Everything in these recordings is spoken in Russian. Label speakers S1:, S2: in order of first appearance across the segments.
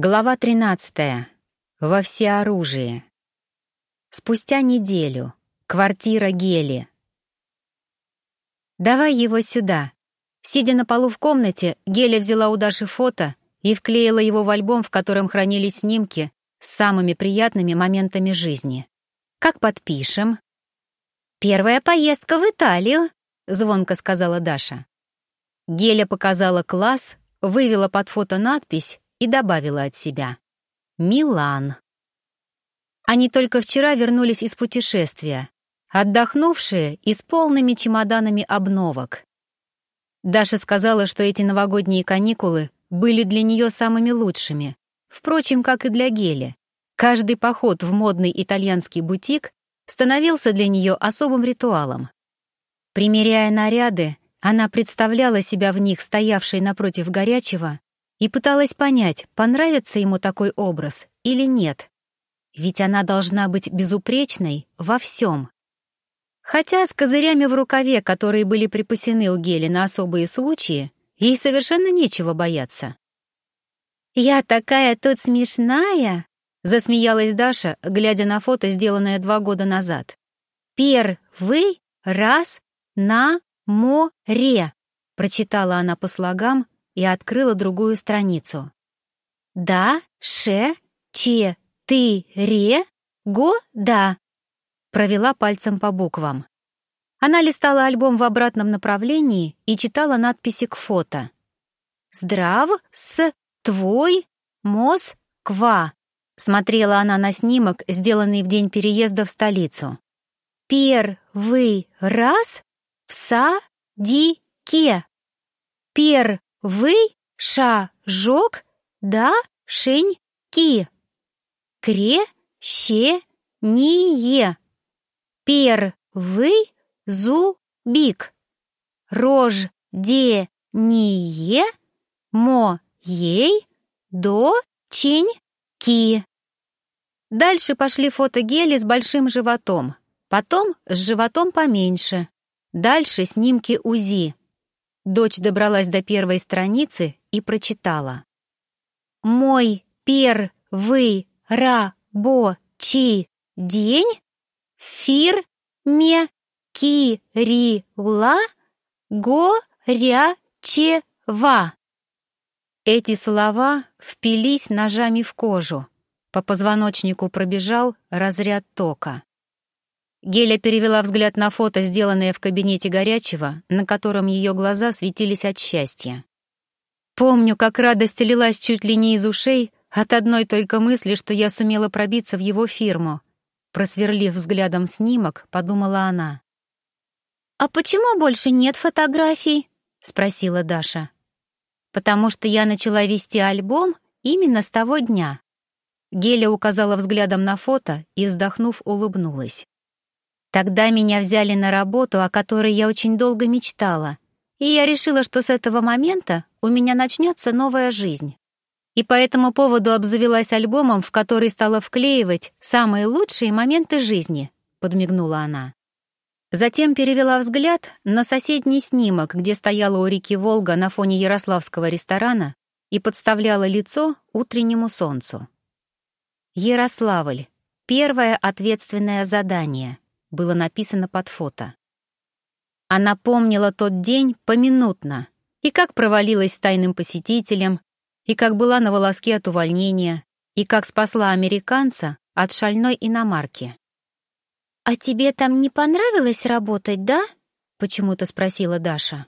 S1: Глава 13. Во всеоружии. Спустя неделю. Квартира Гели. «Давай его сюда». Сидя на полу в комнате, Геля взяла у Даши фото и вклеила его в альбом, в котором хранились снимки с самыми приятными моментами жизни. «Как подпишем?» «Первая поездка в Италию», — звонко сказала Даша. Геля показала класс, вывела под фото надпись и добавила от себя. «Милан». Они только вчера вернулись из путешествия, отдохнувшие и с полными чемоданами обновок. Даша сказала, что эти новогодние каникулы были для нее самыми лучшими, впрочем, как и для Гели. Каждый поход в модный итальянский бутик становился для нее особым ритуалом. Примеряя наряды, она представляла себя в них стоявшей напротив горячего и пыталась понять, понравится ему такой образ или нет. Ведь она должна быть безупречной во всем. Хотя с козырями в рукаве, которые были припасены у Гели на особые случаи, ей совершенно нечего бояться. «Я такая тут смешная!» — засмеялась Даша, глядя на фото, сделанное два года назад. «Первый раз на море!» — прочитала она по слогам, и открыла другую страницу. «Да, ше, че, ты, ре, го, да», провела пальцем по буквам. Она листала альбом в обратном направлении и читала надписи к фото. «Здрав с твой Москва», смотрела она на снимок, сделанный в день переезда в столицу. «Первый раз в садике. Пер вы шажок да шеньки. Кре-ще-ние. Первый зубик. Рождение моей доченьки. Дальше пошли фото Гели с большим животом, потом с животом поменьше. Дальше снимки УЗИ. Дочь добралась до первой страницы и прочитала. «Мой первый рабочий день в фирме Кирилла Горячева». Эти слова впились ножами в кожу. По позвоночнику пробежал разряд тока. Геля перевела взгляд на фото, сделанное в кабинете горячего, на котором ее глаза светились от счастья. Помню, как радость лилась чуть ли не из ушей от одной только мысли, что я сумела пробиться в его фирму. Просверлив взглядом снимок, подумала она. «А почему больше нет фотографий?» — спросила Даша. «Потому что я начала вести альбом именно с того дня». Геля указала взглядом на фото и, вздохнув, улыбнулась. Тогда меня взяли на работу, о которой я очень долго мечтала, и я решила, что с этого момента у меня начнется новая жизнь. И по этому поводу обзавелась альбомом, в который стала вклеивать самые лучшие моменты жизни, подмигнула она. Затем перевела взгляд на соседний снимок, где стояла у реки Волга на фоне ярославского ресторана и подставляла лицо утреннему солнцу. Ярославль. Первое ответственное задание — было написано под фото. Она помнила тот день поминутно, и как провалилась с тайным посетителем, и как была на волоске от увольнения, и как спасла американца от шальной иномарки. «А тебе там не понравилось работать, да?» — почему-то спросила Даша.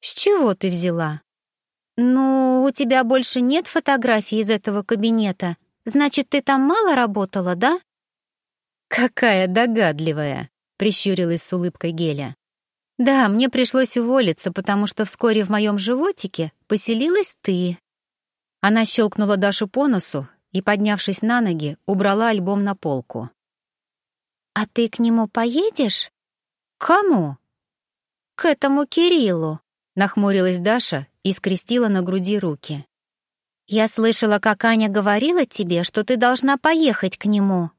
S1: «С чего ты взяла?» «Ну, у тебя больше нет фотографий из этого кабинета. Значит, ты там мало работала, да?» «Какая догадливая!» — прищурилась с улыбкой Геля. «Да, мне пришлось уволиться, потому что вскоре в моем животике поселилась ты». Она щелкнула Дашу по носу и, поднявшись на ноги, убрала альбом на полку. «А ты к нему поедешь?» «Кому?» «К этому Кириллу», — нахмурилась Даша и скрестила на груди руки. «Я слышала, как Аня говорила тебе, что ты должна поехать к нему».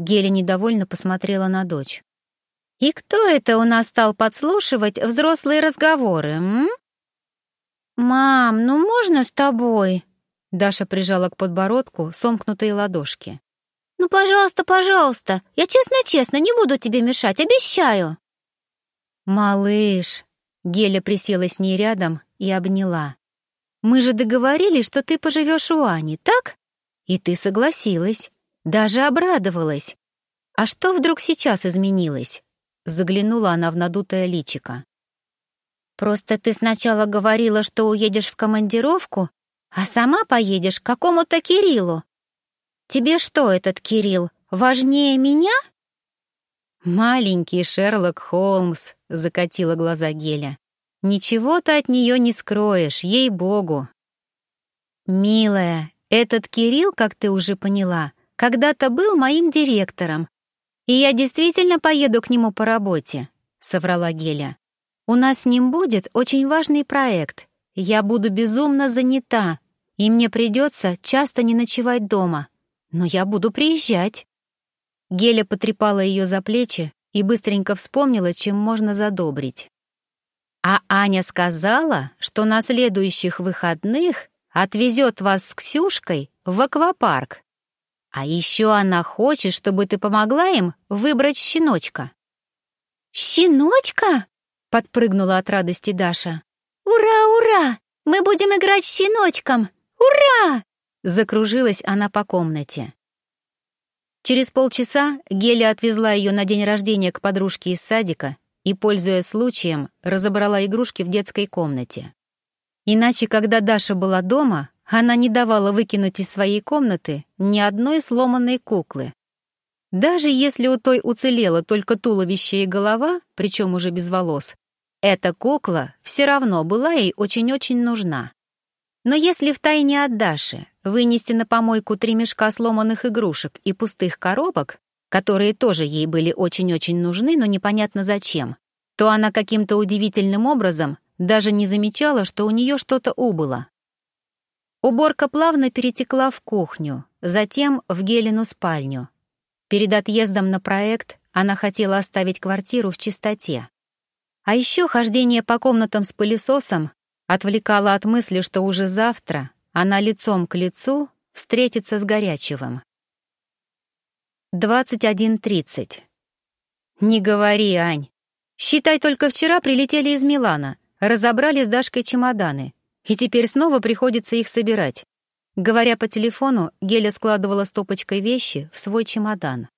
S1: Геля недовольно посмотрела на дочь. «И кто это у нас стал подслушивать взрослые разговоры, м?» «Мам, ну можно с тобой?» Даша прижала к подбородку сомкнутые ладошки.
S2: «Ну, пожалуйста, пожалуйста, я честно-честно не буду тебе мешать, обещаю!»
S1: «Малыш!» — Геля присела с ней рядом и обняла. «Мы же договорились, что ты поживешь у Ани, так? И ты согласилась, даже обрадовалась. А что вдруг сейчас изменилось?» Заглянула она в надутое личико.
S2: «Просто ты сначала говорила, что уедешь в командировку, а сама поедешь к какому-то Кириллу. Тебе что, этот Кирилл, важнее меня?»
S1: «Маленький Шерлок Холмс», — закатила глаза Геля. «Ничего ты от нее не скроешь, ей-богу». «Милая, этот Кирилл, как ты уже поняла, когда-то был моим директором, и я действительно поеду к нему по работе», — соврала Геля. «У нас с ним будет очень важный проект. Я буду безумно занята, и мне придется часто не ночевать дома, но я буду приезжать». Геля потрепала ее за плечи и быстренько вспомнила, чем можно задобрить. «А Аня сказала, что на следующих выходных отвезет вас с Ксюшкой в аквапарк. А еще она хочет, чтобы ты помогла им выбрать щеночка».
S2: «Щеночка?» — подпрыгнула от радости Даша. «Ура, ура! Мы будем играть с щеночком! Ура!»
S1: Закружилась она по комнате. Через полчаса Геля отвезла ее на день рождения к подружке из садика и, пользуясь случаем, разобрала игрушки в детской комнате. Иначе, когда Даша была дома, она не давала выкинуть из своей комнаты ни одной сломанной куклы. Даже если у той уцелело только туловище и голова, причем уже без волос, эта кукла все равно была ей очень-очень нужна. Но если втайне от Даши вынести на помойку три мешка сломанных игрушек и пустых коробок, которые тоже ей были очень-очень нужны, но непонятно зачем, то она каким-то удивительным образом даже не замечала, что у нее что-то убыло. Уборка плавно перетекла в кухню, затем в Гелину спальню. Перед отъездом на проект она хотела оставить квартиру в чистоте. А еще хождение по комнатам с пылесосом отвлекала от мысли, что уже завтра она лицом к лицу встретится с Горячевым. 21.30. Не говори, Ань. Считай, только вчера прилетели из Милана, разобрали с Дашкой чемоданы, и теперь снова приходится их собирать. Говоря по телефону, Геля складывала стопочкой вещи в свой чемодан.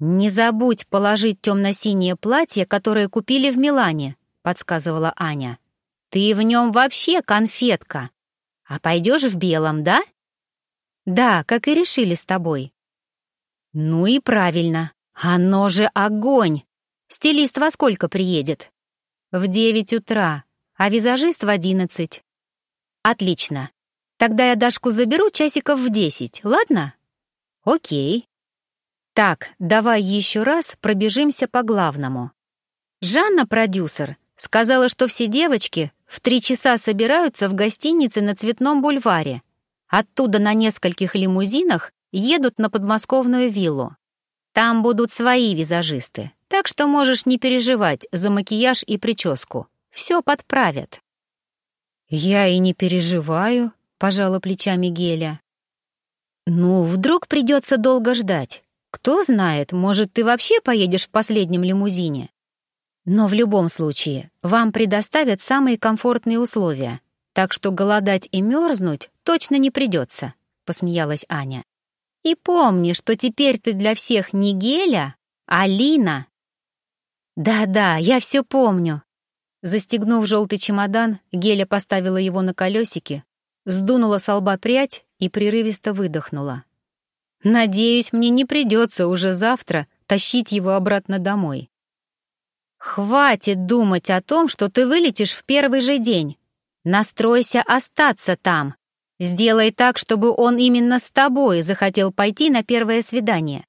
S1: «Не забудь положить темно-синее платье, которое купили в Милане», — подсказывала Аня. Ты в нем вообще конфетка. А пойдешь в белом, да? Да, как и решили с тобой. Ну и правильно. Оно же огонь. Стилист во сколько приедет? В девять утра, а визажист в одиннадцать. Отлично. Тогда я Дашку заберу часиков в десять, ладно? Окей. Так, давай еще раз пробежимся по главному. Жанна, продюсер, сказала, что все девочки в три часа собираются в гостинице на Цветном бульваре. Оттуда на нескольких лимузинах едут на подмосковную виллу. Там будут свои визажисты, так что можешь не переживать за макияж и прическу. Все подправят. «Я и не переживаю», — пожала плечами Геля. «Ну, вдруг придется долго ждать. Кто знает, может, ты вообще поедешь в последнем лимузине?» Но в любом случае, вам предоставят самые комфортные условия, так что голодать и мерзнуть точно не придется», — посмеялась Аня. «И помни, что теперь ты для всех не Геля, а Лина». «Да-да, я все помню». Застегнув желтый чемодан, Геля поставила его на колесики, сдунула с лба прядь и прерывисто выдохнула. «Надеюсь, мне не придется уже завтра тащить его обратно домой». «Хватит думать о том, что ты вылетишь в первый же день. Настройся остаться там. Сделай так, чтобы он именно с тобой захотел пойти на первое свидание.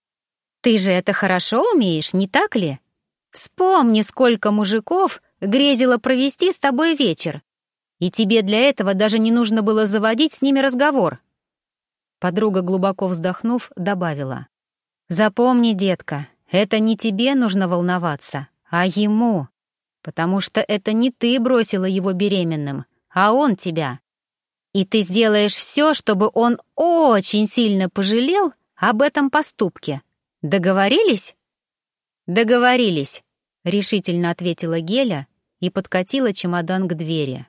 S1: Ты же это хорошо умеешь, не так ли? Вспомни, сколько мужиков грезило провести с тобой вечер. И тебе для этого даже не нужно было заводить с ними разговор». Подруга, глубоко вздохнув, добавила. «Запомни, детка, это не тебе нужно волноваться, а ему. Потому что это не ты бросила его беременным, а он тебя. И ты сделаешь все, чтобы он очень сильно пожалел об этом поступке. Договорились? Договорились, решительно ответила Геля и подкатила чемодан к двери.